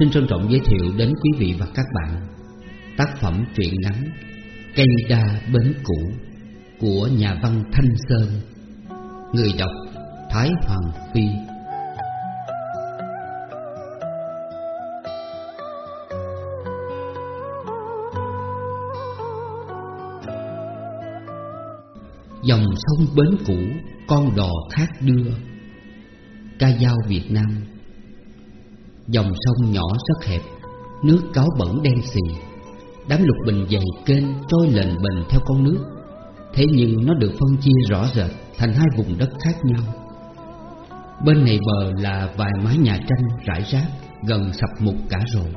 xin trân trọng giới thiệu đến quý vị và các bạn Tác phẩm truyện ngắn Cây đa bến cũ Của nhà văn Thanh Sơn, Người đọc Thái Hoàng Phi. Dòng sông bến cũ Con đò khác đưa, Ca dao Việt Nam Dòng sông nhỏ rất hẹp, Nước cáo bẩn đen xì. Đám lục bình dày kênh trôi lềnh bềnh theo con nước. Thế nhưng nó được phân chia rõ rệt Thành hai vùng đất khác nhau. Bên này bờ là vài mái nhà tranh rải rác, Gần sập mục cả rồi.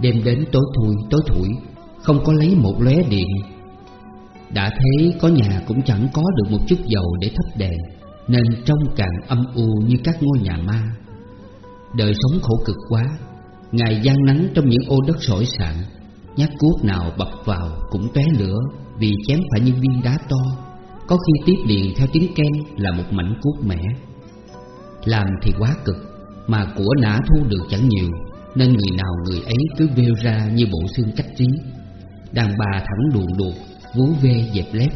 Đêm đến tối thui, tối thủi, Không có lấy một lóe điện. Đã thấy có nhà cũng chẳng có được một chút dầu để thắp đèn, Nên trông càng âm u như các ngôi nhà ma. Đời sống khổ cực quá, Ngày gian nắng trong những ô đất sỏi sạn, Nhát cuốc nào bập vào cũng tóe lửa Vì chém phải những viên đá to, Có khi tiếp liền theo tiếng ken là một mảnh cuốc mẻ. Làm thì quá cực, Mà của nã thu được chẳng nhiều, Nên người nào người ấy cứ vêu ra như bộ xương cách trí Đàn bà thẳng đuồn đuột Vú ve dẹp lép,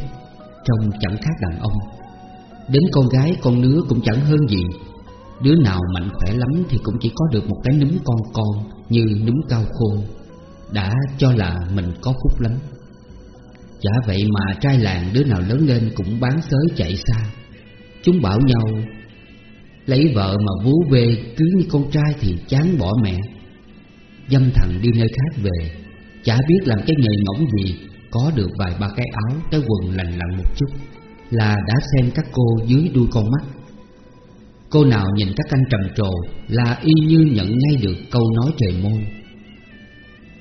Trông chẳng khác đàn ông. Đến con gái, con nứa cũng chẳng hơn gì Đứa nào mạnh khỏe lắm thì cũng chỉ có được một cái núm con con Như núm cao khô Đã cho là mình có phúc lắm. Chả vậy mà trai làng đứa nào lớn lên cũng bán sới chạy xa. Chúng bảo nhau Lấy vợ mà vú về cứ như con trai thì chán bỏ mẹ. Dâm thằng đi nơi khác về Chả biết làm cái nghề ngỗng gì Có được vài ba cái áo, cái quần lành lặn một chút Là đã xem các cô dưới đuôi con mắt. Cô nào nhìn các anh trầm trồ Là y như nhận ngay được câu nói trời môn.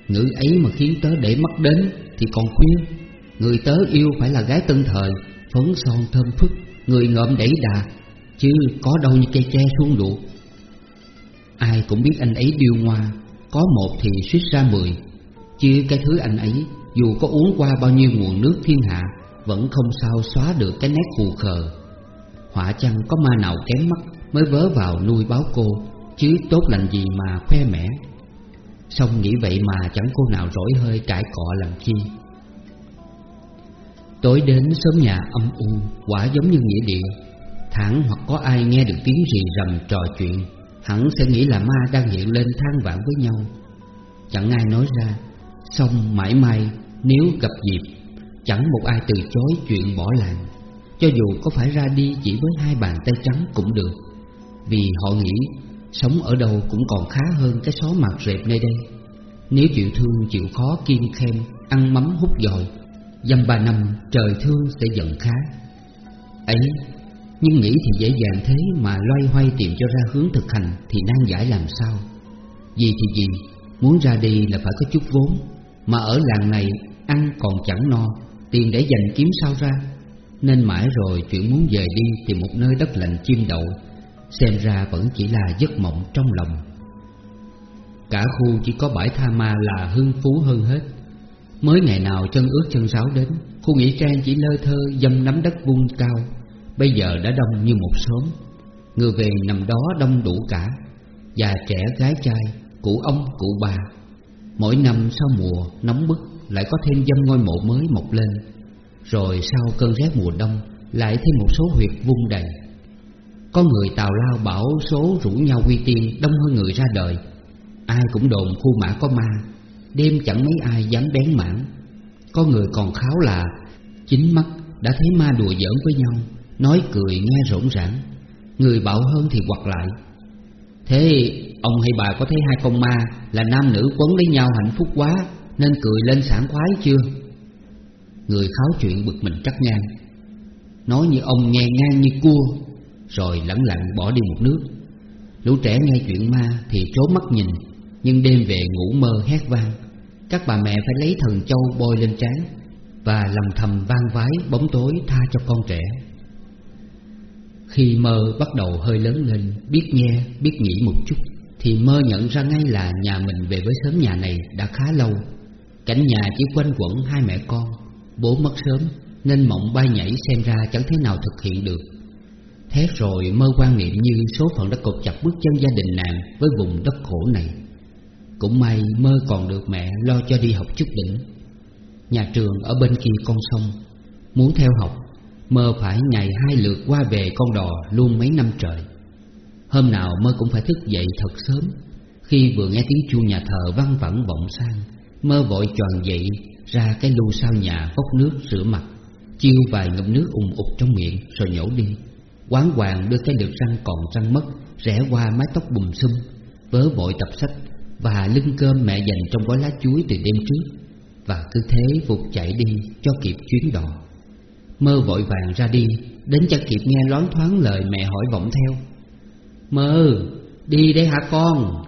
Ngữ ấy mà khiến tớ để mắt đến Thì còn khuyên Người tớ yêu phải là gái tân thời, Phấn son thơm phức, Người ngợm đẩy đà, Chứ có đâu như cây tre xuống đuột Ai cũng biết anh ấy điêu ngoa, Có một thì suýt ra mười. Chứ cái thứ anh ấy, Dù có uống qua bao nhiêu nguồn nước thiên hạ, Vẫn không sao xóa được cái nét phù khờ. Họa chăng có ma nào kém mắt? Mới vớ vào nuôi báo cô, Chứ tốt lành gì mà khoe mẽ. Xong nghĩ vậy mà chẳng cô nào rỗi hơi cãi cọ làm chi. Tối đến sớm nhà âm u, Quả giống như nghĩa địa. Thẳng hoặc có ai nghe được tiếng rì rầm trò chuyện, Hẳn sẽ nghĩ là ma đang hiện lên than vãn với nhau. Chẳng ai nói ra, Xong mãi may nếu gặp dịp, Chẳng một ai từ chối chuyện bỏ làng. Cho dù có phải ra đi chỉ với hai bàn tay trắng cũng được. Vì họ nghĩ Sống ở đâu cũng còn khá hơn cái xó mặt rệp nơi đây. Nếu chịu thương chịu khó kiên khem Ăn mắm hút dòi, Dăm ba năm trời thương sẽ giận khá. Ấy, Nhưng nghĩ thì dễ dàng thế mà loay hoay tìm cho ra hướng thực hành Thì nan giải làm sao? Gì thì gì Muốn ra đi là phải có chút vốn, Mà ở làng này ăn còn chẳng no, Tiền để dành kiếm sao ra? Nên mãi rồi chuyện muốn về đi Tìm một nơi đất lạnh chim đậu Xem ra vẫn chỉ là giấc mộng trong lòng. Cả khu chỉ có bãi tha ma là hưng phú hơn hết. Mới ngày nào chân ướt chân sáo đến, Khu nghỉ trang chỉ lơ thơ dâm nắm đất vuông cao. Bây giờ đã đông như một xóm Người về nằm đó đông đủ cả. Già trẻ gái trai, Cụ ông, cụ bà. Mỗi năm sau mùa nóng bức, Lại có thêm dâm ngôi mộ mới mọc lên. Rồi sau cơn rét mùa đông, Lại thêm một số huyệt vung đầy. Có người tào lao bảo số rủ nhau quy tiên, Đông hơn người ra đời. Ai cũng đồn khu mã có ma, Đêm chẳng mấy ai dám bén mảng. Có người còn kháo là, Chính mắt đã thấy ma đùa giỡn với nhau, Nói cười nghe rỗng rãng. Người bảo hơn thì quặt lại. Thế, ông hay bà có thấy hai con ma Là nam nữ quấn lấy nhau hạnh phúc quá, Nên cười lên sảng khoái chưa? Người kháo chuyện bực mình trắc ngang. Nói như ông nghe ngang như cua. Rồi lẳng lặng bỏ đi một nước. Lũ trẻ nghe chuyện ma thì trốn mắt nhìn Nhưng đêm về ngủ mơ hét vang. Các bà mẹ phải lấy thần châu bôi lên trán Và lầm thầm vang vái bóng tối tha cho con trẻ. Khi mơ bắt đầu hơi lớn lên Biết nghe, biết nghĩ một chút Thì mơ nhận ra ngay là nhà mình về với sớm nhà này đã khá lâu. Cảnh nhà chỉ quanh quẩn hai mẹ con Bố mất sớm Nên mộng bay nhảy xem ra chẳng thế nào thực hiện được. Thế rồi mơ quan niệm như số phận đã cột chặt bước chân gia đình nàng Với vùng đất khổ này. Cũng may mơ còn được mẹ lo cho đi học chút đỉnh. Nhà trường ở bên kia con sông, Muốn theo học, Mơ phải ngày hai lượt qua về con đò luôn mấy năm trời. Hôm nào mơ cũng phải thức dậy thật sớm. Khi vừa nghe tiếng chuông nhà thờ văng vẳng vọng sang, Mơ vội tròn dậy ra cái lu sau nhà vốc nước rửa mặt, Chiêu vài ngụm nước ùng ục trong miệng rồi nhổ đi. Quán hoàng đưa cái lược răng còn răng mất Rẽ qua mái tóc bùm xum Vớ vội tập sách Và lưng cơm mẹ dành trong gói lá chuối từ đêm trước Và cứ thế vụt chạy đi cho kịp chuyến đò. Mơ vội vàng ra đi Đến cho kịp nghe loáng thoáng lời mẹ hỏi vọng theo. Mơ, đi đây hả con?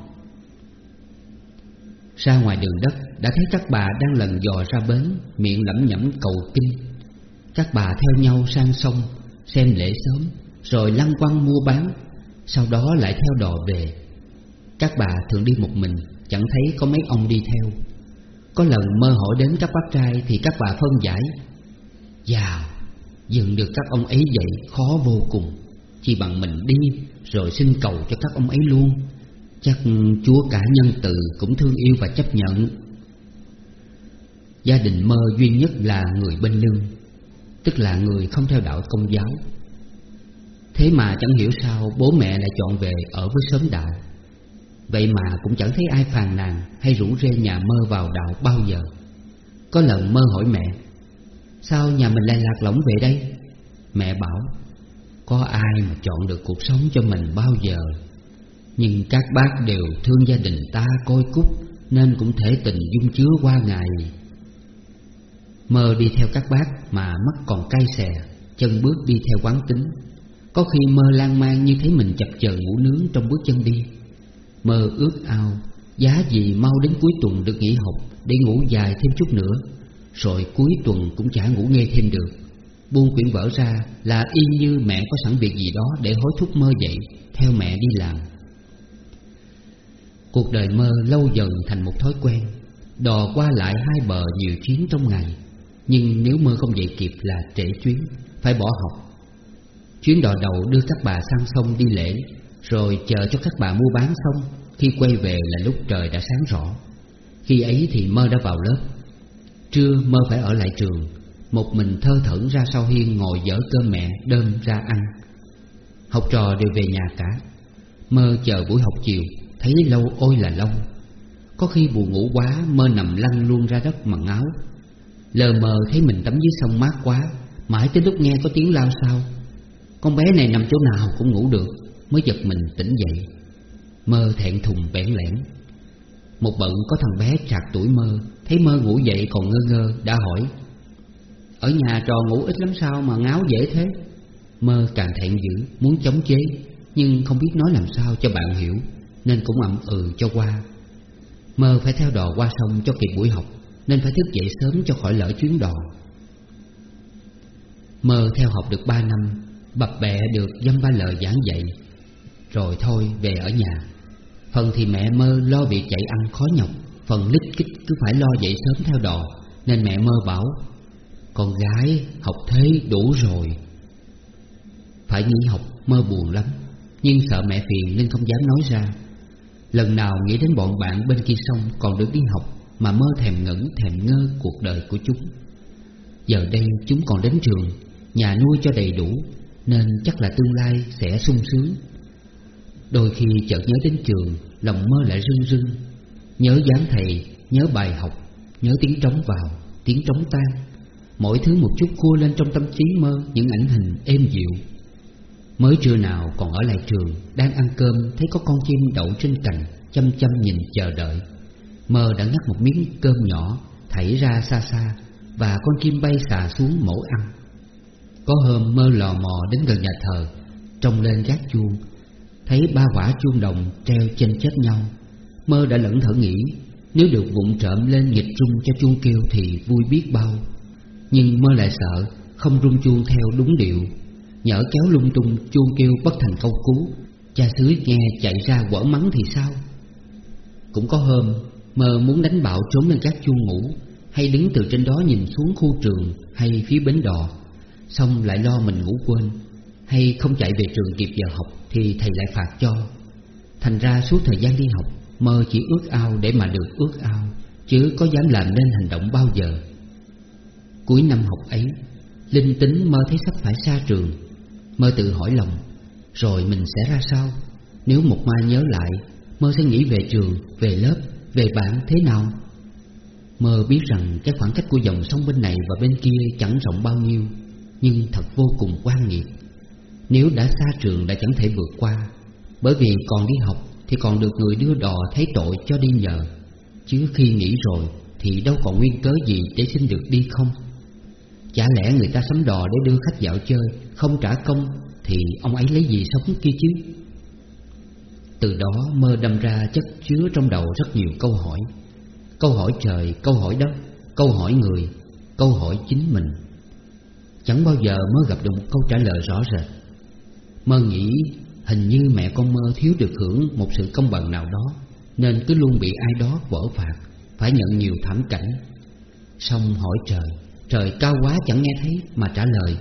Ra ngoài đường đất đã thấy các bà đang lần dò ra bến Miệng lẩm nhẩm cầu kinh Các bà theo nhau sang sông Xem lễ sớm. Rồi lăng quăng mua bán, Sau đó lại theo đò về. Các bà thường đi một mình, Chẳng thấy có mấy ông đi theo. Có lần mơ hỏi đến các bác trai Thì các bà phân giải Dạ Dừng được các ông ấy dậy khó vô cùng. Chỉ bằng mình đi, Rồi xin cầu cho các ông ấy luôn. Chắc Chúa cả nhân từ cũng thương yêu và chấp nhận. Gia đình mơ duy nhất là người bên lưng, Tức là người không theo đạo công giáo. Thế mà chẳng hiểu sao bố mẹ lại chọn về ở với sớm đạo Vậy mà cũng chẳng thấy ai phàn nàn hay rủ rê nhà mơ vào đạo bao giờ. Có lần mơ hỏi mẹ, Sao nhà mình lại lạc lõng về đây? Mẹ bảo, Có ai mà chọn được cuộc sống cho mình bao giờ? Nhưng các bác đều thương gia đình ta coi cúc Nên cũng thể tình dung chứa qua ngày. Mơ đi theo các bác mà mắt còn cay xè, Chân bước đi theo quán tính. Có khi mơ lan man như thấy mình chập chờn ngủ nướng trong bước chân đi. Mơ ước ao, Giá gì mau đến cuối tuần được nghỉ học, Để ngủ dài thêm chút nữa. Rồi cuối tuần cũng chả ngủ nghe thêm được. Buông quyển vở ra là y như mẹ có sẵn việc gì đó Để hối thúc mơ dậy, Theo mẹ đi làm. Cuộc đời mơ lâu dần thành một thói quen, Đò qua lại hai bờ nhiều chuyến trong ngày. Nhưng nếu mơ không dậy kịp là trễ chuyến, Phải bỏ học. Chuyến đò đầu đưa các bà sang sông đi lễ, Rồi chờ cho các bà mua bán xong, Khi quay về là lúc trời đã sáng rõ. Khi ấy thì mơ đã vào lớp. Trưa mơ phải ở lại trường, Một mình thơ thẩn ra sau hiên ngồi dở cơm mẹ đơm ra ăn. Học trò đều về nhà cả. Mơ chờ buổi học chiều, Thấy lâu ôi là lâu. Có khi buồn ngủ quá, Mơ nằm lăn luôn ra đất mặn áo. Lờ mờ thấy mình tắm dưới sông mát quá, Mãi tới lúc nghe có tiếng lao sao con bé này nằm chỗ nào cũng ngủ được, Mới giật mình tỉnh dậy. Mơ thẹn thùng bẽn lẽn. Một bận có thằng bé trạc tuổi mơ, Thấy mơ ngủ dậy còn ngơ ngơ, Đã hỏi, Ở nhà trò ngủ ít lắm sao mà ngáo dễ thế? Mơ càng thẹn dữ, Muốn chống chế, Nhưng không biết nói làm sao cho bạn hiểu, Nên cũng ậm ừ cho qua. Mơ phải theo đò qua sông cho kịp buổi học, Nên phải thức dậy sớm cho khỏi lỡ chuyến đò. Mơ theo học được ba năm Bập bẹ được dăm ba lời giảng dạy. Rồi thôi, về ở nhà. Phần thì mẹ mơ lo việc chạy ăn khó nhọc, Phần lít kích cứ phải lo dậy sớm theo đò, Nên mẹ mơ bảo, Con gái, học thế đủ rồi. Phải nghỉ học, mơ buồn lắm, Nhưng sợ mẹ phiền nên không dám nói ra. Lần nào nghĩ đến bọn bạn bên kia sông còn được đi học Mà mơ thèm ngẩn, thèm ngơ cuộc đời của chúng. Giờ đây chúng còn đến trường, Nhà nuôi cho đầy đủ nên chắc là tương lai sẽ sung sướng. Đôi khi chợt nhớ đến trường Lòng mơ lại rưng rưng. Nhớ dáng thầy, nhớ bài học Nhớ tiếng trống vào, tiếng trống tan. Mỗi thứ một chút cua lên trong tâm trí mơ Những ảnh hình êm dịu. Mới trưa nào còn ở lại trường Đang ăn cơm thấy có con chim đậu trên cành Chăm chăm nhìn chờ đợi. Mơ đã ngắt một miếng cơm nhỏ Thảy ra xa xa Và con chim bay xà xuống mổ ăn. Có hôm mơ lò mò đến gần nhà thờ, Trông lên gác chuông, Thấy ba quả chuông đồng treo trên chết nhau. Mơ đã lẫn thở nghĩ, Nếu được vụng trộm lên nghịch rung cho chuông kêu Thì vui biết bao. Nhưng mơ lại sợ, Không rung chuông theo đúng điệu. Nhỡ kéo lung tung, chuông kêu bất thành câu cú, Cha xứ nghe chạy ra quở mắng thì sao? Cũng có hôm, Mơ muốn đánh bạo trốn lên các chuông ngủ, Hay đứng từ trên đó nhìn xuống khu trường Hay phía bến đò. Xong lại lo mình ngủ quên. Hay không chạy về trường kịp giờ học Thì thầy lại phạt cho. Thành ra suốt thời gian đi học Mơ chỉ ước ao để mà được ước ao Chứ có dám làm nên hành động bao giờ. Cuối năm học ấy Linh tính mơ thấy sắp phải xa trường. Mơ tự hỏi lòng Rồi mình sẽ ra sao? Nếu một mai nhớ lại Mơ sẽ nghĩ về trường, về lớp, về bạn thế nào? Mơ biết rằng cái khoảng cách của dòng sông bên này và bên kia chẳng rộng bao nhiêu. Nhưng thật vô cùng quan nghiệt Nếu đã xa trường đã chẳng thể vượt qua Bởi vì còn đi học thì còn được người đưa đò thấy tội cho đi nhờ. Chứ khi nghỉ rồi thì đâu còn nguyên cớ gì để xin được đi không? Chả lẽ người ta sắm đò để đưa khách dạo chơi Không trả công Thì ông ấy lấy gì sống kia chứ? Từ đó mơ đâm ra chất chứa trong đầu rất nhiều câu hỏi. Câu hỏi trời, câu hỏi đất, câu hỏi người, câu hỏi chính mình. Chẳng bao giờ mơ gặp được một câu trả lời rõ rệt. Mơ nghĩ hình như mẹ con mơ thiếu được hưởng một sự công bằng nào đó, Nên cứ luôn bị ai đó vỡ phạt, Phải nhận nhiều thảm cảnh. Xong hỏi trời Trời cao quá chẳng nghe thấy mà trả lời.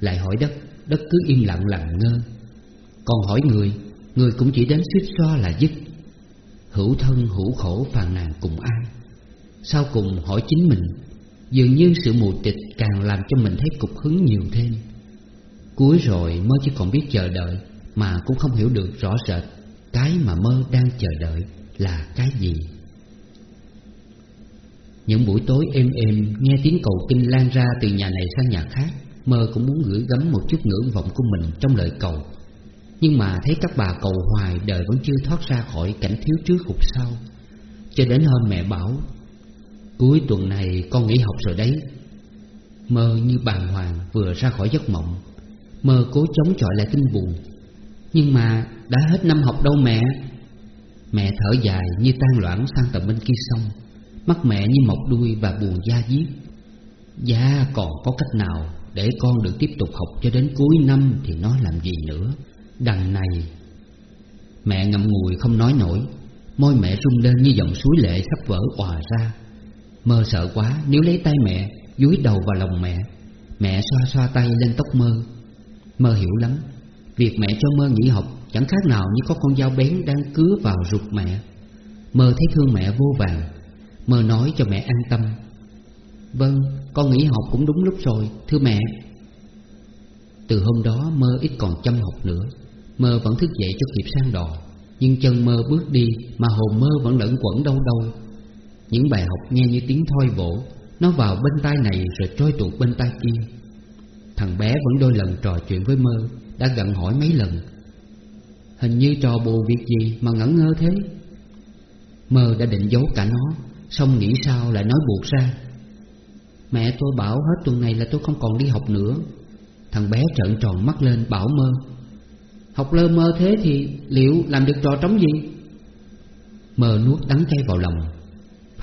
Lại hỏi đất Đất cứ im lặng lặng ngơ. Còn hỏi người Người cũng chỉ đến suýt xoa là dứt. Hữu thân hữu khổ phàn nàn cùng ai? Sau cùng hỏi chính mình Dường như sự mù tịch càng làm cho mình thấy cục hứng nhiều thêm. Cuối rồi mới chỉ còn biết chờ đợi, Mà cũng không hiểu được rõ rệt Cái mà mơ đang chờ đợi là cái gì. Những buổi tối êm êm, nghe tiếng cầu kinh lan ra từ nhà này sang nhà khác, Mơ cũng muốn gửi gắm một chút ngưỡng vọng của mình trong lời cầu. Nhưng mà thấy các bà cầu hoài đời vẫn chưa thoát ra khỏi cảnh thiếu trước hụt sau. Cho đến hôm mẹ bảo Cuối tuần này con nghỉ học rồi đấy. Mơ như bàng hoàng vừa ra khỏi giấc mộng. Mơ cố chống chọi lại tinh buồn. Nhưng mà đã hết năm học đâu mẹ? Mẹ thở dài như tan loãng sang tận bên kia sông, Mắt mẹ như mọc đuôi và buồn da diết. Dạ còn có cách nào Để con được tiếp tục học cho đến cuối năm Thì nó làm gì nữa? Đằng này, Mẹ ngậm ngùi không nói nổi. Môi mẹ rung lên như dòng suối lệ sắp vỡ òa ra. Mơ sợ quá Nếu lấy tay mẹ Dúi đầu vào lòng mẹ. Mẹ xoa xoa tay lên tóc mơ. Mơ hiểu lắm Việc mẹ cho mơ nghỉ học Chẳng khác nào như có con dao bén đang cứa vào ruột mẹ. Mơ thấy thương mẹ vô vàng Mơ nói cho mẹ an tâm. Vâng, con nghỉ học cũng đúng lúc rồi, thưa mẹ. Từ hôm đó mơ ít còn chăm học nữa Mơ vẫn thức dậy cho kịp sang đò. Nhưng chân mơ bước đi mà hồn mơ vẫn lẫn quẩn đâu đâu những bài học nghe như tiếng thoi vỗ, Nó vào bên tai này rồi trôi tuột bên tai kia. Thằng bé vẫn đôi lần trò chuyện với mơ, Đã gặn hỏi mấy lần. Hình như trò bù việc gì mà ngẩn ngơ thế? Mơ đã định giấu cả nó, Xong nghĩ sao lại nói buộc ra. Mẹ tôi bảo hết tuần này là tôi không còn đi học nữa. Thằng bé trợn tròn mắt lên bảo mơ. Học lơ mơ thế thì liệu làm được trò trống gì? Mơ nuốt đắng cay vào lòng.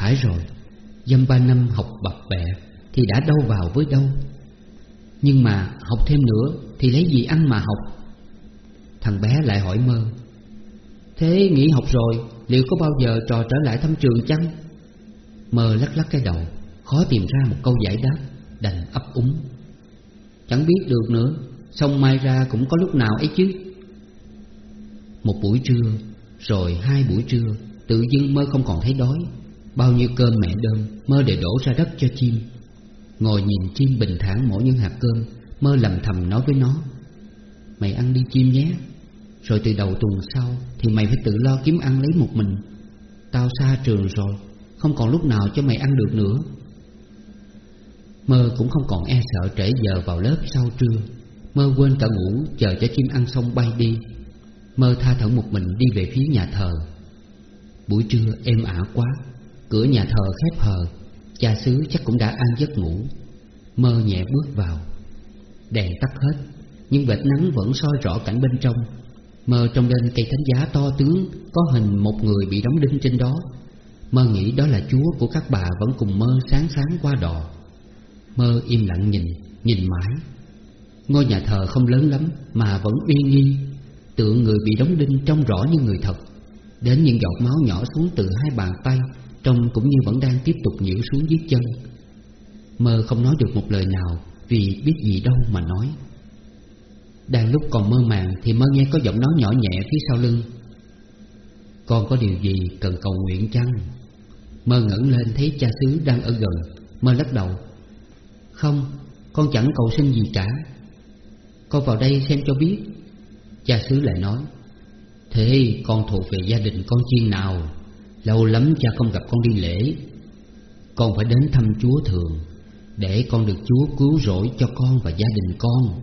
Phải rồi. Dăm ba năm học bập bẹ Thì đã đâu vào với đâu. Nhưng mà học thêm nữa Thì lấy gì ăn mà học? Thằng bé lại hỏi mơ, Thế nghỉ học rồi, Liệu có bao giờ trò trở lại thăm trường chăng? Mơ lắc lắc cái đầu, Khó tìm ra một câu giải đáp, Đành ấp úng. Chẳng biết được nữa, Xong mai ra cũng có lúc nào ấy chứ? Một buổi trưa, Rồi hai buổi trưa, Tự dưng mơ không còn thấy đói. Bao nhiêu cơm mẹ đơm Mơ để đổ ra đất cho chim. Ngồi nhìn chim bình thản mỗi những hạt cơm, Mơ lầm thầm nói với nó, Mày ăn đi chim nhé. Rồi từ đầu tuần sau Thì mày phải tự lo kiếm ăn lấy một mình. Tao xa trường rồi, không còn lúc nào cho mày ăn được nữa. Mơ cũng không còn e sợ trễ giờ vào lớp sau trưa. Mơ quên cả ngủ chờ cho chim ăn xong bay đi. Mơ tha thở một mình đi về phía nhà thờ. Buổi trưa êm ả quá. Cửa nhà thờ khép hờ Cha xứ chắc cũng đã ăn giấc ngủ. Mơ nhẹ bước vào. Đèn tắt hết Nhưng vệt nắng vẫn soi rõ cảnh bên trong. Mơ trong lên cây thánh giá to tướng Có hình một người bị đóng đinh trên đó. Mơ nghĩ đó là Chúa của các bà vẫn cùng mơ sáng sáng qua đò. Mơ im lặng nhìn, nhìn mãi. Ngôi nhà thờ không lớn lắm mà vẫn uy nghi. Tượng người bị đóng đinh trông rõ như người thật. Đến những giọt máu nhỏ xuống từ hai bàn tay Trông cũng như vẫn đang tiếp tục nhiễu xuống dưới chân. Mơ không nói được một lời nào Vì biết gì đâu mà nói. Đang lúc còn mơ màng Thì mơ nghe có giọng nói nhỏ nhẹ phía sau lưng. Con có điều gì cần cầu nguyện chăng? Mơ ngẩng lên thấy cha xứ đang ở gần, Mơ lắc đầu. Không, con chẳng cầu xin gì cả. Con vào đây xem cho biết. Cha xứ lại nói, Thế con thuộc về gia đình con chiên nào? Lâu lắm cha không gặp con đi lễ. Con phải đến thăm Chúa thường, Để con được Chúa cứu rỗi cho con và gia đình con.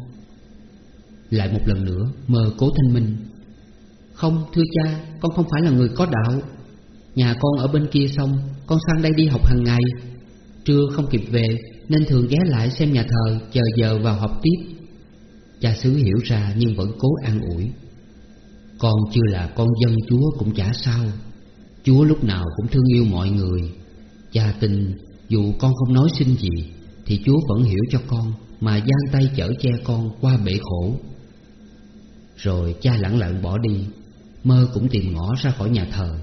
Lại một lần nữa, mơ cố thanh minh. Không, thưa cha, Con không phải là người có đạo. Nhà con ở bên kia sông, Con sang đây đi học hàng ngày. Trưa không kịp về, Nên thường ghé lại xem nhà thờ, Chờ giờ vào học tiếp. Cha xứ hiểu ra nhưng vẫn cố an ủi. Con chưa là con dân Chúa cũng chả sao. Chúa lúc nào cũng thương yêu mọi người. Cha tin, dù con không nói xin gì, Thì Chúa vẫn hiểu cho con Mà giang tay chở che con qua bể khổ. Rồi cha lẳng lặng bỏ đi, Mơ cũng tìm ngõ ra khỏi nhà thờ.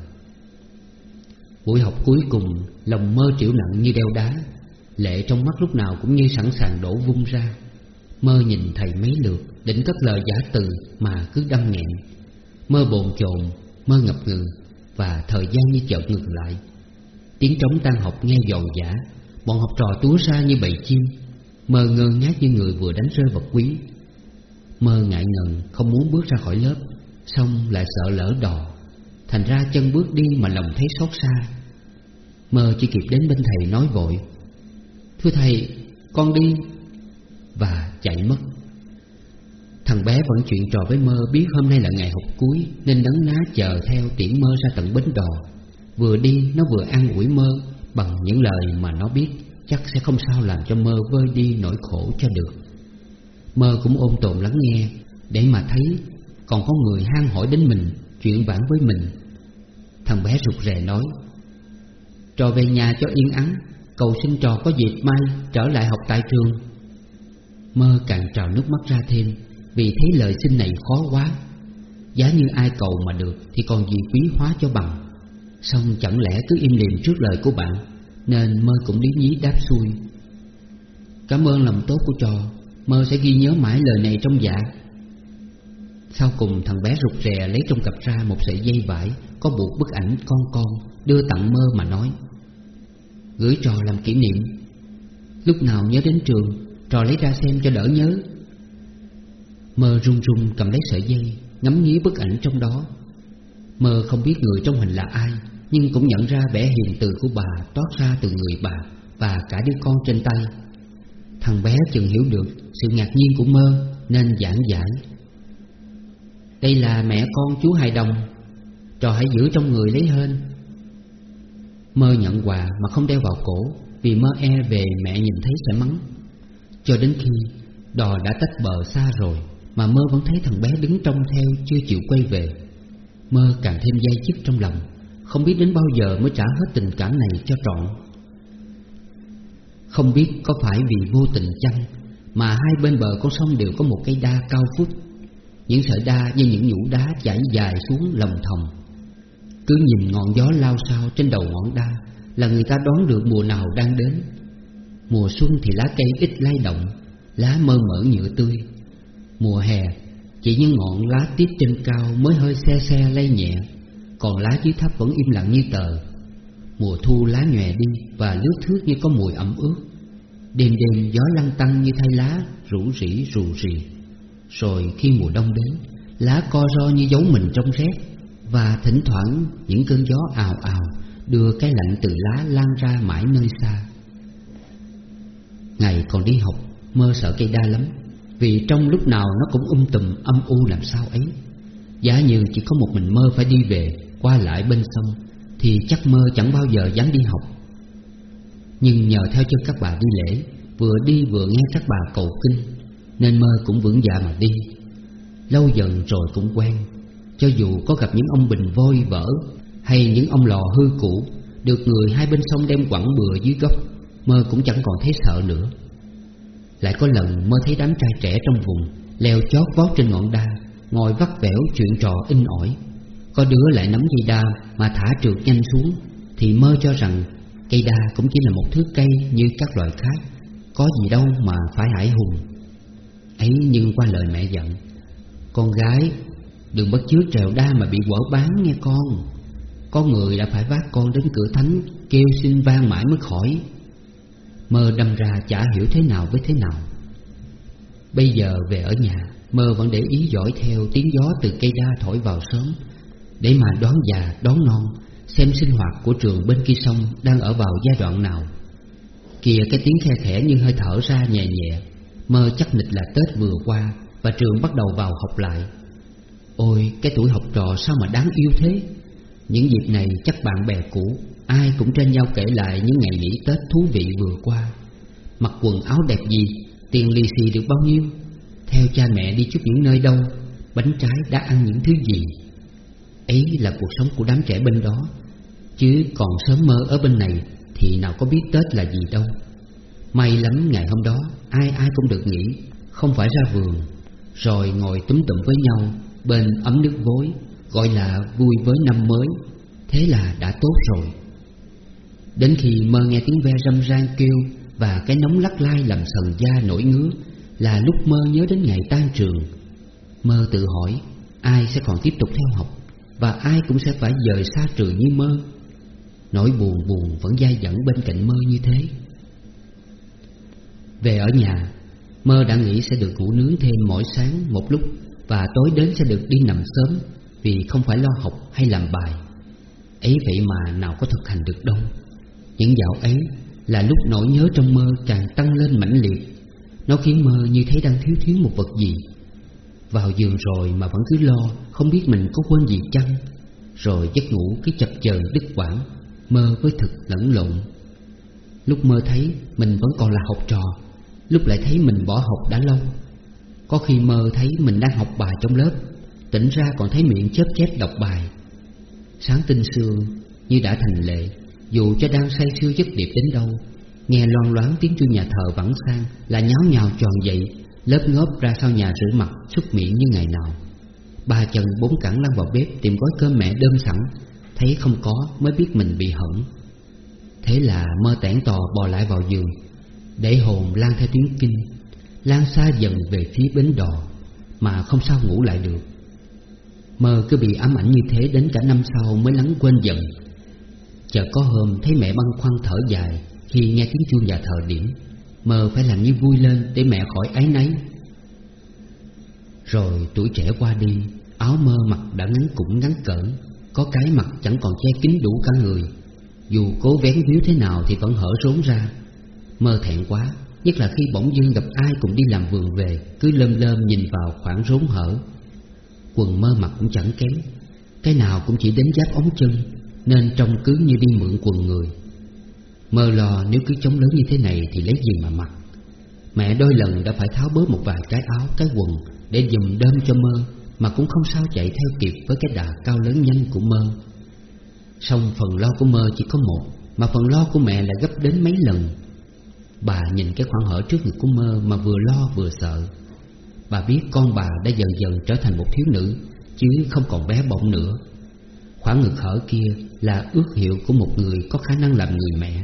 Buổi học cuối cùng, Lòng mơ triệu nặng như đeo đá. Lệ trong mắt lúc nào cũng như sẵn sàng đổ vung ra. Mơ nhìn thầy mấy lượt, Định cất lời giả từ mà cứ đâm nghẹn. Mơ bồn chồn, Mơ ngập ngừng. Và thời gian như chợt ngừng lại. Tiếng trống tan học nghe giòn giả, Bọn học trò túa ra như bầy chim Mơ ngơ ngác như người vừa đánh rơi vật quý. Mơ ngại ngần không muốn bước ra khỏi lớp Xong lại sợ lỡ đò. Thành ra chân bước đi mà lòng thấy xót xa. Mơ chỉ kịp đến bên thầy nói vội Thưa thầy, con đi. Và chạy mất. Thằng bé vẫn chuyện trò với mơ, biết hôm nay là ngày học cuối, Nên đấng ná chờ theo tiễn mơ ra tận bến đò. Vừa đi, nó vừa ăn ủi mơ, Bằng những lời mà nó biết, Chắc sẽ không sao làm cho mơ vơi đi nỗi khổ cho được. Mơ cũng ôm tồn lắng nghe, Để mà thấy còn có người hang hỏi đến mình, Chuyện vãn với mình. Thằng bé rụt rè nói, Trò về nhà cho yên ắng, Cầu xin trò có dịp mai trở lại học tại trường. Mơ càng trào nước mắt ra thêm. Vì thấy lời xin này khó quá. Giá như ai cầu mà được Thì còn gì quý hóa cho bằng. Xong chẳng lẽ cứ im lìm trước lời của bạn, Nên mơ cũng lý nhí đáp xuôi. Cảm ơn lòng tốt của trò, Mơ sẽ ghi nhớ mãi lời này trong dạ. Sau cùng thằng bé rụt rè lấy trong cặp ra một sợi dây vải, Có buộc bức ảnh con con, Đưa tặng mơ mà nói. Gửi trò làm kỷ niệm. Lúc nào nhớ đến trường, Trò lấy ra xem cho đỡ nhớ. Mơ run run cầm lấy sợi dây, Ngắm nghía bức ảnh trong đó. Mơ không biết người trong hình là ai, Nhưng cũng nhận ra vẻ hiền từ của bà Toát ra từ người bà Và cả đứa con trên tay. Thằng bé chừng hiểu được Sự ngạc nhiên của mơ Nên giảng giải. Đây là mẹ con chú Hài Đồng, Trò hãy giữ trong người lấy hên. Mơ nhận quà mà không đeo vào cổ Vì mơ e về mẹ nhìn thấy sẽ mắng. Cho đến khi đò đã tách bờ xa rồi mà mơ vẫn thấy thằng bé đứng trông theo, chưa chịu quay về. Mơ càng thêm dây dứt trong lòng, Không biết đến bao giờ mới trả hết tình cảm này cho trọn. Không biết có phải vì vô tình chăng, Mà hai bên bờ con sông đều có một cây đa cao phút. Những sợi đa như những nhũ đá chảy dài xuống lòng thòng. Cứ nhìn ngọn gió lao sao trên đầu ngọn đa Là người ta đoán được mùa nào đang đến. Mùa xuân thì lá cây ít lay động, Lá mơ mỡ nhựa tươi. Mùa hè, Chỉ những ngọn lá tiếp trên cao Mới hơi xe xe lay nhẹ, Còn lá dưới thấp vẫn im lặng như tờ. Mùa thu lá nhòe đi Và lướt thước như có mùi ẩm ướt. Đêm đêm gió lăn tăng như thay lá, Rủ rỉ, rù rì. Rồi khi mùa đông đến, Lá co ro như giấu mình trong rét, và thỉnh thoảng những cơn gió ào ào Đưa cái lạnh từ lá lan ra mãi nơi xa. Ngày còn đi học, Mơ sợ cây đa lắm. Vì trong lúc nào nó cũng um tùm, âm u làm sao ấy. Giả như chỉ có một mình mơ phải đi về, Qua lại bên sông, Thì chắc mơ chẳng bao giờ dám đi học. Nhưng nhờ theo chân các bà đi lễ, Vừa đi vừa nghe các bà cầu kinh, Nên mơ cũng vững dạ mà đi. Lâu dần rồi cũng quen, cho dù có gặp những ông bình vôi vỡ, Hay những ông lò hư cũ, Được người hai bên sông đem quẳng bừa dưới gốc, Mơ cũng chẳng còn thấy sợ nữa. Lại có lần mơ thấy đám trai trẻ trong vùng Leo chót vót trên ngọn đa, Ngồi vắt vẻo chuyện trò in ỏi. Có đứa lại nắm dây đa Mà thả trượt nhanh xuống, Thì mơ cho rằng Cây đa cũng chỉ là một thứ cây như các loài khác, Có gì đâu mà phải hải hùng. Ấy nhưng qua lời mẹ giận Con gái, Đừng bất chứa trèo đa mà bị quở bán nghe con. Có người đã phải vác con đến cửa thánh Kêu xin vang mãi mới khỏi. Mơ đâm ra chả hiểu thế nào với thế nào. Bây giờ về ở nhà Mơ vẫn để ý dõi theo tiếng gió từ cây đa thổi vào sớm Để mà đoán già, đoán non Xem sinh hoạt của trường bên kia sông Đang ở vào giai đoạn nào. Kìa cái tiếng khe khẽ như hơi thở ra nhẹ nhẹ Mơ chắc nịch là Tết vừa qua Và trường bắt đầu vào học lại. Ôi cái tuổi học trò sao mà đáng yêu thế? Những dịp này chắc bạn bè cũ Ai cũng trên nhau kể lại những ngày nghỉ Tết thú vị vừa qua. Mặc quần áo đẹp gì, Tiền lì xì được bao nhiêu? Theo cha mẹ đi chút những nơi đâu, Bánh trái đã ăn những thứ gì? Ấy là cuộc sống của đám trẻ bên đó. Chứ còn sớm mơ ở bên này Thì nào có biết Tết là gì đâu. May lắm ngày hôm đó, Ai ai cũng được nghỉ, Không phải ra vườn. Rồi ngồi túm tụm với nhau Bên ấm nước vối Gọi là vui với năm mới. Thế là đã tốt rồi. Đến khi mơ nghe tiếng ve râm ran kêu Và cái nóng lắc lai làm sần da nổi ngứa Là lúc mơ nhớ đến ngày tan trường. Mơ tự hỏi, Ai sẽ còn tiếp tục theo học Và ai cũng sẽ phải rời xa trường như mơ. Nỗi buồn buồn vẫn dai dẳng bên cạnh mơ như thế. Về ở nhà, Mơ đã nghĩ sẽ được ngủ nướng thêm mỗi sáng một lúc Và tối đến sẽ được đi nằm sớm Vì không phải lo học hay làm bài. Ấy vậy mà nào có thực hành được đâu. Những dạo ấy là lúc nỗi nhớ trong mơ càng tăng lên mãnh liệt. Nó khiến mơ như thấy đang thiếu thiếu một vật gì. Vào giường rồi mà vẫn cứ lo, Không biết mình có quên gì chăng. Rồi giấc ngủ cứ chập chờn đứt quãng, Mơ với thực lẫn lộn. Lúc mơ thấy mình vẫn còn là học trò, Lúc lại thấy mình bỏ học đã lâu. Có khi mơ thấy mình đang học bài trong lớp, Tỉnh ra còn thấy miệng chớp chép đọc bài. Sáng tinh sương như đã thành lệ. Dù cho đang say sưa giấc điệp đến đâu, Nghe loan loáng tiếng chuông nhà thờ vẳng sang Là nháo nhào tròn dậy, Lớp ngớp ra sau nhà rửa mặt, Xúc miệng như ngày nào. Ba chân bốn cẳng lăn vào bếp Tìm gói cơm mẹ đơm sẵn, Thấy không có mới biết mình bị hỏng. Thế là mơ tẻn tò bò lại vào giường, Để hồn lan theo tiếng kinh, Lan xa dần về phía bến đò, Mà không sao ngủ lại được. Mơ cứ bị ám ảnh như thế đến cả năm sau mới lắng quên dần. Chợt có hôm thấy mẹ băng khoăn thở dài Khi nghe tiếng chuông nhà thờ điểm. Mơ phải làm như vui lên để mẹ khỏi áy náy. Rồi tuổi trẻ qua đi, Áo mơ mặc đã ngắn cũng ngắn cỡn Có cái mặt chẳng còn che kín đủ cả người. Dù cố vén víu thế nào thì vẫn hở rốn ra. Mơ thẹn quá, Nhất là khi bỗng dưng gặp ai cùng đi làm vườn về, Cứ lơm lơm nhìn vào khoảng rốn hở. Quần mơ mặt cũng chẳng kém, Cái nào cũng chỉ đến giáp ống chân. Nên trông cứ như đi mượn quần người. Mơ lo nếu cứ chống lớn như thế này Thì lấy gì mà mặc. Mẹ đôi lần đã phải tháo bớt một vài cái áo, Cái quần để dùm đơm cho mơ, Mà cũng không sao chạy theo kịp Với cái đà cao lớn nhanh của mơ. Xong phần lo của mơ chỉ có một, Mà phần lo của mẹ lại gấp đến mấy lần. Bà nhìn cái khoảng hở trước ngực của mơ Mà vừa lo vừa sợ. Bà biết con bà đã dần dần trở thành một thiếu nữ, Chứ không còn bé bỏng nữa. Khoảng ngực hở kia là ước hiệu của một người có khả năng làm người mẹ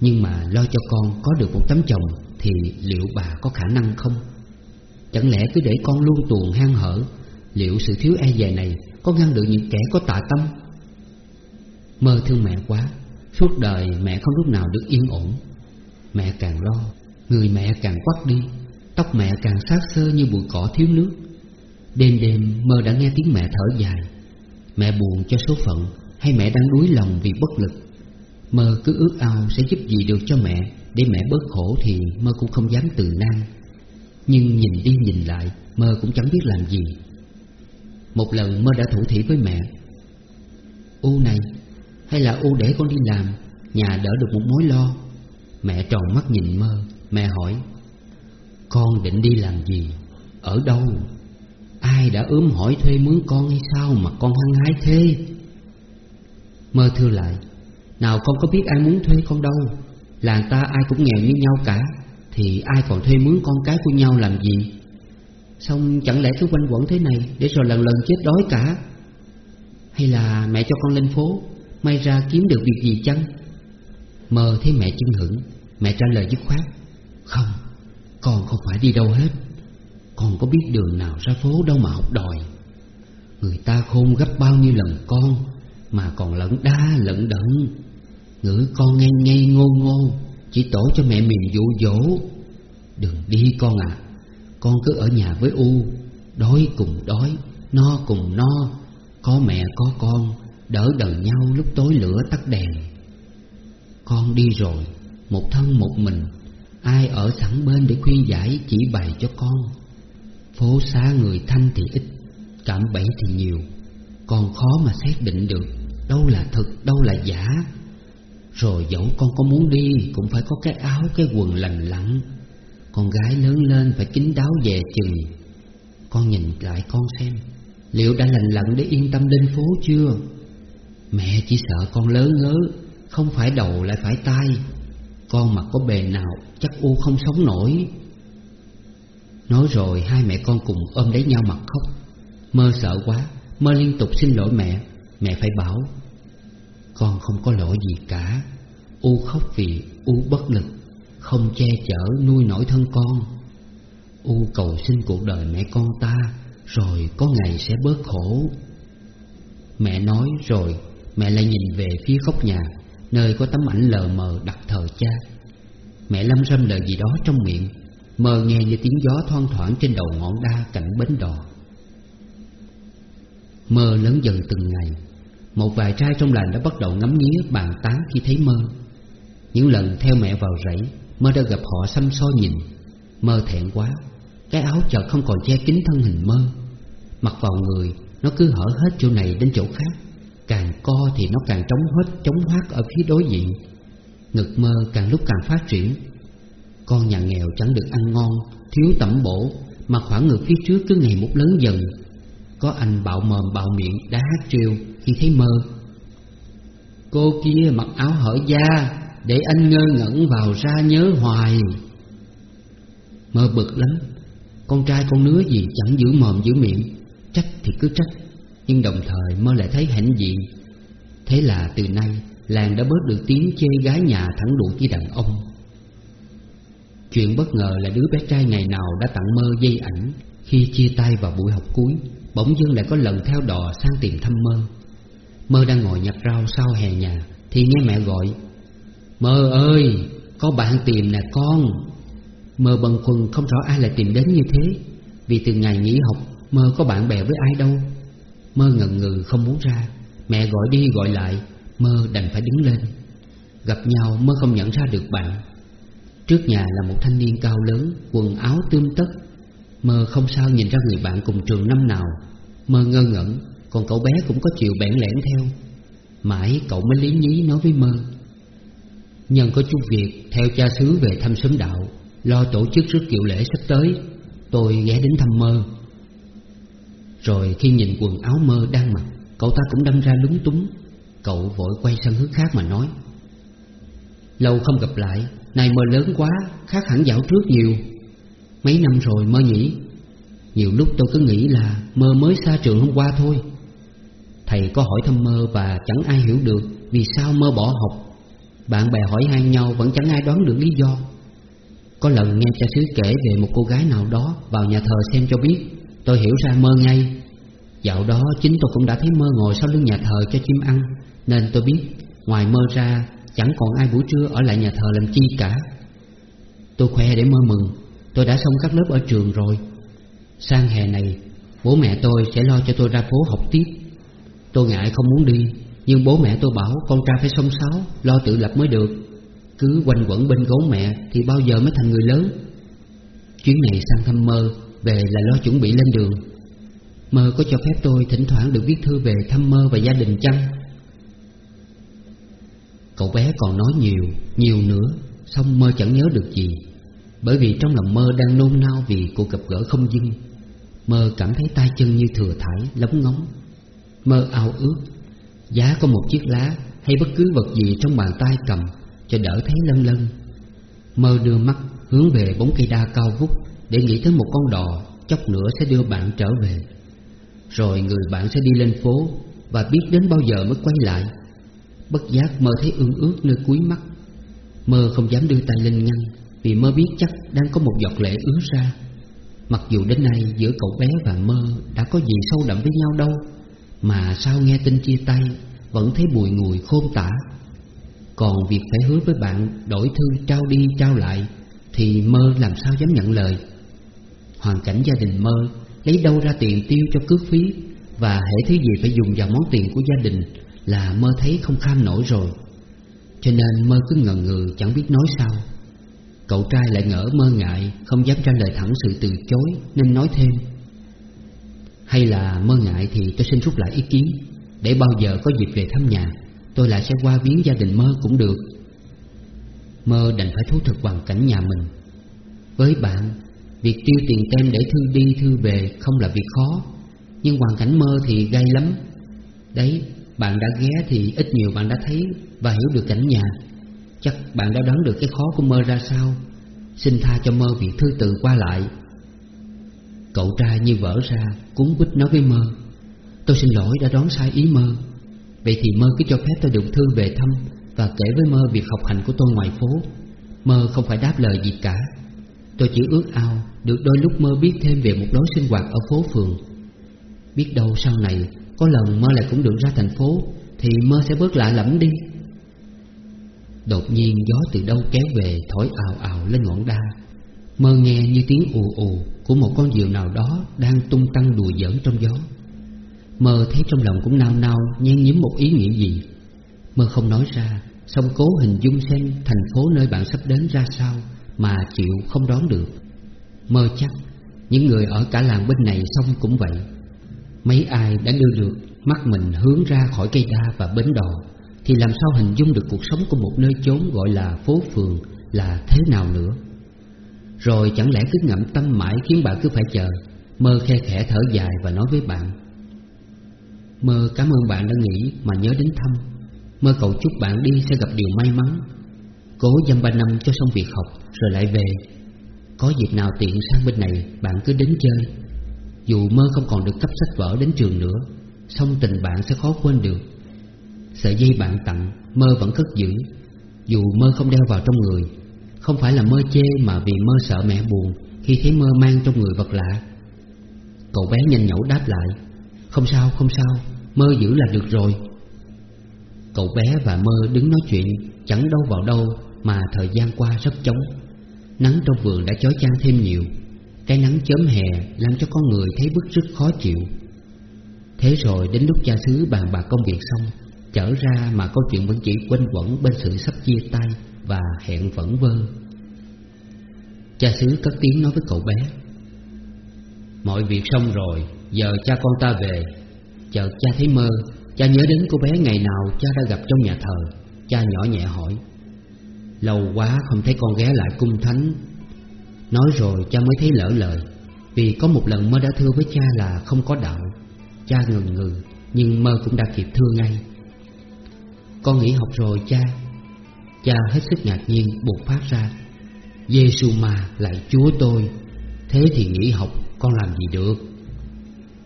Nhưng mà lo cho con có được một tấm chồng Thì liệu bà có khả năng không? Chẳng lẽ cứ để con luôn tuồn hang hở, Liệu sự thiếu e dè này có ngăn được những kẻ có tạ tâm? Mơ thương mẹ quá, Suốt đời mẹ không lúc nào được yên ổn Mẹ càng lo, Người mẹ càng quắt đi, Tóc mẹ càng sát sơ như bụi cỏ thiếu nước Đêm đêm mơ đã nghe tiếng mẹ thở dài Mẹ buồn cho số phận Hay mẹ đang đuối lòng vì bất lực? Mơ cứ ước ao sẽ giúp gì được cho mẹ? Để mẹ bớt khổ thì mơ cũng không dám từ nan. Nhưng nhìn đi nhìn lại, Mơ cũng chẳng biết làm gì. Một lần mơ đã thủ thỉ với mẹ. U này, Hay là U để con đi làm? Nhà đỡ được một mối lo. Mẹ tròn mắt nhìn mơ. Mẹ hỏi, con định đi làm gì? Ở đâu? Ai đã ướm hỏi thuê mướn con hay sao Mà con hăng hái thế? Mơ thưa lại, Nào con có biết ai muốn thuê con đâu. Làng ta ai cũng nghèo như nhau cả, Thì ai còn thuê mướn con cái của nhau làm gì? Xong chẳng lẽ cứ quanh quẩn thế này Để rồi lần lần chết đói cả? Hay là mẹ cho con lên phố, May ra kiếm được việc gì chăng? Mơ thấy mẹ chưng hửng, Mẹ trả lời dứt khoát, Không, con không phải đi đâu hết. Con có biết đường nào ra phố đâu mà học đòi. Người ta khôn gấp bao nhiêu lần con, Mà còn lẫn đa lẫn đận Ngữ con ngay ngay ngô ngô, Chỉ tổ cho mẹ mình dụ dỗ. Đừng đi con à Con cứ ở nhà với U, Đói cùng đói, No cùng no. Có mẹ, có con, Đỡ đần nhau lúc tối lửa tắt đèn. Con đi rồi, Một thân một mình, Ai ở sẵn bên để khuyên giải, chỉ bày cho con. Phố xá người thanh thì ít Cảm bẫy thì nhiều. Còn khó mà xác định được Đâu là thật đâu là giả. Rồi dẫu con có muốn đi Cũng phải có cái áo, cái quần lành lặn. Con gái lớn lên phải kín đáo về chừng. Con nhìn lại con xem Liệu đã lành lặn để yên tâm lên phố chưa? Mẹ chỉ sợ con lớn ngớ Không phải đầu lại phải tay Con mà có bề nào chắc U không sống nổi. Nói rồi hai mẹ con cùng ôm lấy nhau mặt khóc. Mơ sợ quá, Mơ liên tục xin lỗi mẹ. Mẹ phải bảo, Con không có lỗi gì cả. U khóc vì U bất lực, Không che chở nuôi nổi thân con. U cầu xin cuộc đời mẹ con ta, Rồi có ngày sẽ bớt khổ. Mẹ nói rồi, Mẹ lại nhìn về phía góc nhà, Nơi có tấm ảnh lờ mờ đặt thờ cha. Mẹ lâm râm lời gì đó trong miệng mờ nghe như tiếng gió thoang thoảng trên đầu ngọn đa cạnh bến đò. Mơ lớn dần từng ngày, Một vài trai trong làng đã bắt đầu ngắm nghía bàn tán khi thấy mơ. Những lần theo mẹ vào rẫy, Mơ đã gặp họ xăm soi nhìn. Mơ thẹn quá, Cái áo chợt không còn che kín thân hình mơ. Mặc vào người, Nó cứ hở hết chỗ này đến chỗ khác. Càng co thì nó càng trống hết, Trống hoác ở phía đối diện. Ngực mơ càng lúc càng phát triển. Con nhà nghèo chẳng được ăn ngon, Thiếu tẩm bổ, Mà khoảng ngược phía trước cứ ngày một lớn dần. Có anh bạo mồm bạo miệng đã hát triều khi thấy mơ. Cô kia mặc áo hở da, Để anh ngơ ngẩn vào ra nhớ hoài. Mơ bực lắm, Con trai con nứa gì chẳng giữ mồm giữ miệng, Trách thì cứ trách, Nhưng đồng thời mơ lại thấy hãnh diện. Thế là từ nay, Làng đã bớt được tiếng chê gái nhà thẳng đuổi với đàn ông. Chuyện bất ngờ là đứa bé trai ngày nào đã tặng mơ dây ảnh Khi chia tay vào buổi học cuối, Bỗng dưng lại có lần theo đò sang tìm thăm mơ. Mơ đang ngồi nhặt rau sau hè nhà Thì nghe mẹ gọi, Mơ ơi, Có bạn tìm nè con. Mơ bần quần không rõ ai lại tìm đến như thế, Vì từ ngày nghỉ học, Mơ có bạn bè với ai đâu. Mơ ngần ngừ không muốn ra, Mẹ gọi đi gọi lại, Mơ đành phải đứng lên. Gặp nhau mơ không nhận ra được bạn. Trước nhà là một thanh niên cao lớn, Quần áo tươm tất. Mơ không sao nhìn ra người bạn cùng trường năm nào. Mơ ngơ ngẩn, Còn cậu bé cũng có chiều bẽn lẽn theo. Mãi cậu mới lý nhí nói với mơ. Nhân có chút việc, Theo cha xứ về thăm sớm đạo, Lo tổ chức rước kiệu lễ sắp tới. Tôi ghé đến thăm mơ. Rồi khi nhìn quần áo mơ đang mặc, Cậu ta cũng đâm ra lúng túng. Cậu vội quay sang hướng khác mà nói. Lâu không gặp lại này mơ lớn quá, Khác hẳn dạo trước nhiều. Mấy năm rồi mơ nhỉ. Nhiều lúc tôi cứ nghĩ là mơ mới xa trường hôm qua thôi. Thầy có hỏi thăm mơ và chẳng ai hiểu được Vì sao mơ bỏ học. Bạn bè hỏi han nhau vẫn chẳng ai đoán được lý do. Có lần nghe cha xứ kể về một cô gái nào đó Vào nhà thờ xem cho biết. Tôi hiểu ra mơ ngay. Dạo đó chính tôi cũng đã thấy mơ ngồi sau lưng nhà thờ cho chim ăn, Nên tôi biết ngoài mơ ra chẳng còn ai buổi trưa ở lại nhà thờ làm chi cả. Tôi khoe để mơ mừng. Tôi đã xong các lớp ở trường rồi. Sang hè này, Bố mẹ tôi sẽ lo cho tôi ra phố học tiếp. Tôi ngại không muốn đi, Nhưng bố mẹ tôi bảo con trai phải song sáo Lo tự lập mới được. Cứ quanh quẩn bên gấu mẹ Thì bao giờ mới thành người lớn? Chuyến này sang thăm mơ, Về là lo chuẩn bị lên đường. Mơ có cho phép tôi thỉnh thoảng được viết thư về thăm mơ và gia đình chăng? Cậu bé còn nói nhiều, nhiều nữa Xong mơ chẳng nhớ được gì. Bởi vì trong lòng mơ đang nôn nao vì cuộc gặp gỡ không dưng. Mơ cảm thấy tay chân như thừa thải, lóng ngóng. Mơ ao ước Giá có một chiếc lá hay bất cứ vật gì trong bàn tay cầm Cho đỡ thấy lân lân Mơ đưa mắt hướng về bóng cây đa cao vút Để nghĩ tới một con đò Chốc nữa sẽ đưa bạn trở về. Rồi người bạn sẽ đi lên phố Và biết đến bao giờ mới quay lại. Bất giác mơ thấy ương ước nơi cuối mắt. Mơ không dám đưa tay lên ngăn, Vì mơ biết chắc đang có một giọt lệ ứa ra. Mặc dù đến nay giữa cậu bé và mơ Đã có gì sâu đậm với nhau đâu, Mà sao nghe tin chia tay, Vẫn thấy bùi ngùi khôn tả. Còn việc phải hứa với bạn Đổi thư trao đi trao lại, Thì mơ làm sao dám nhận lời. Hoàn cảnh gia đình mơ Lấy đâu ra tiền tiêu cho cước phí, Và hệ thứ gì phải dùng vào món tiền của gia đình là mơ thấy không kham nổi rồi. Cho nên mơ cứ ngần ngừ chẳng biết nói sao. Cậu trai lại ngỡ mơ ngại Không dám ra lời thẳng sự từ chối Nên nói thêm. Hay là mơ ngại thì tôi xin rút lại ý kiến. Để bao giờ có dịp về thăm nhà Tôi lại sẽ qua viếng gia đình mơ cũng được. Mơ đành phải thú thực hoàn cảnh nhà mình. Với bạn Việc tiêu tiền tem để thư đi thư về không là việc khó. Nhưng hoàn cảnh mơ thì gai lắm. Đấy, bạn đã ghé thì ít nhiều bạn đã thấy và hiểu được cảnh nhà. Chắc bạn đã đoán được cái khó của mơ ra sao. Xin tha cho mơ việc thư từ qua lại. Cậu trai như vỡ ra, Cuốn bích nói với mơ. Tôi xin lỗi, đã đoán sai ý mơ. Vậy thì mơ cứ cho phép tôi được thư về thăm Và kể với mơ việc học hành của tôi ngoài phố. Mơ không phải đáp lời gì cả. Tôi chỉ ước ao Được đôi lúc mơ biết thêm về một lối sinh hoạt ở phố phường. Biết đâu sau này có lần mơ lại cũng được ra thành phố, Thì mơ sẽ bớt lạ lẫm đi. Đột nhiên gió từ đâu kéo về Thổi ào ào lên ngọn đa. Mơ nghe như tiếng ù ù Của một con diều nào đó Đang tung tăng đùa giỡn trong gió. Mơ thấy trong lòng cũng nao nao, Nhen nhím một ý nghĩa gì. Mơ không nói ra, song cố hình dung xem thành phố nơi bạn sắp đến ra sao Mà chịu không đoán được. Mơ chắc, Những người ở cả làng bên này xong cũng vậy. Mấy ai đã đưa được Mắt mình hướng ra khỏi cây đa và bến đò, thì làm sao hình dung được cuộc sống của một nơi chốn gọi là phố phường là thế nào nữa? Rồi chẳng lẽ cứ ngậm tâm mãi khiến bạn cứ phải chờ, Mơ khe khẽ thở dài và nói với bạn. Mơ, cảm ơn bạn đã nghĩ mà nhớ đến thăm. Mơ cầu chúc bạn đi sẽ gặp điều may mắn. Cố dăm ba năm cho xong việc học rồi lại về. Có dịp nào tiện sang bên này, bạn cứ đến chơi. Dù mơ không còn được cấp sách vở đến trường nữa, song tình bạn sẽ khó quên được. Sợi dây bạn tặng, Mơ vẫn cất giữ. Dù mơ không đeo vào trong người, Không phải là mơ chê mà vì mơ sợ mẹ buồn Khi thấy mơ mang trong người vật lạ. Cậu bé nhanh nhẩu đáp lại, Không sao không sao, Mơ giữ là được rồi. Cậu bé và mơ đứng nói chuyện, Chẳng đâu vào đâu Mà thời gian qua rất trống Nắng trong vườn đã chói chang thêm nhiều. Cái nắng chớm hè Làm cho con người thấy bức rất khó chịu. Thế rồi đến lúc cha xứ bàn bạc công việc xong Trở ra mà câu chuyện vẫn chỉ quanh quẩn bên sự sắp chia tay và hẹn vẫn vơ. Cha xứ cất tiếng nói với cậu bé Mọi việc xong rồi, giờ cha con ta về. Chợt cha thấy mơ, cha nhớ đến cô bé ngày nào cha đã gặp trong nhà thờ. Cha nhỏ nhẹ hỏi Lâu quá không thấy con ghé lại cung thánh Nói rồi cha mới thấy lỡ lời. Vì có một lần mơ đã thưa với cha là không có đạo. Cha ngừng ngừ, Nhưng mơ cũng đã kịp thưa ngay. Con nghỉ học rồi cha. Cha hết sức ngạc nhiên buộc phát ra. Giê mà lại chúa tôi. Thế thì nghỉ học, con làm gì được?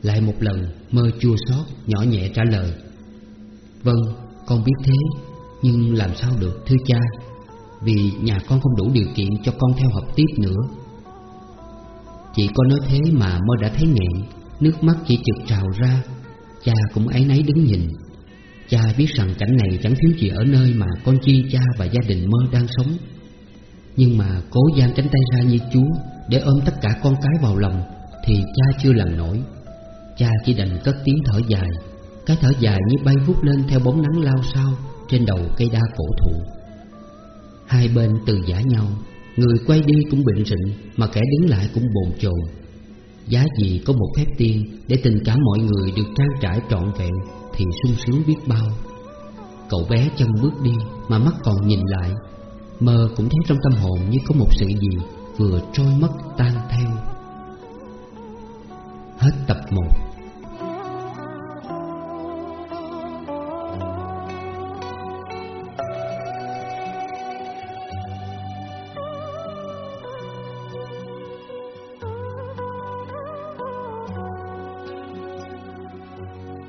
Lại một lần, mơ chua xót, nhỏ nhẹ trả lời. Vâng con biết thế, Nhưng làm sao được, thưa cha? Vì nhà con không đủ điều kiện cho con theo học tiếp nữa. Chỉ có nói thế mà mơ đã thấy nghẹn, Nước mắt chỉ trực trào ra, Cha cũng ấy nấy đứng nhìn. Cha biết rằng cảnh này chẳng thiếu gì ở nơi mà con chi cha và gia đình mơ đang sống. Nhưng mà cố giang cánh tay ra như chú Để ôm tất cả con cái vào lòng Thì cha chưa làm nổi. Cha chỉ đành cất tiếng thở dài, Cái thở dài như bay vút lên theo bóng nắng lao sao Trên đầu cây đa cổ thụ. Hai bên từ giả nhau, Người quay đi cũng bệnh rịnh, Mà kẻ đứng lại cũng bồn chồn. Giá gì có một phép tiên Để tình cảm mọi người được trang trải trọn vẹn Thì sung sướng biết bao. Cậu bé chân bước đi Mà mắt còn nhìn lại, Mơ cũng thấy trong tâm hồn như có một sự gì Vừa trôi mất tan theo. Hết tập 1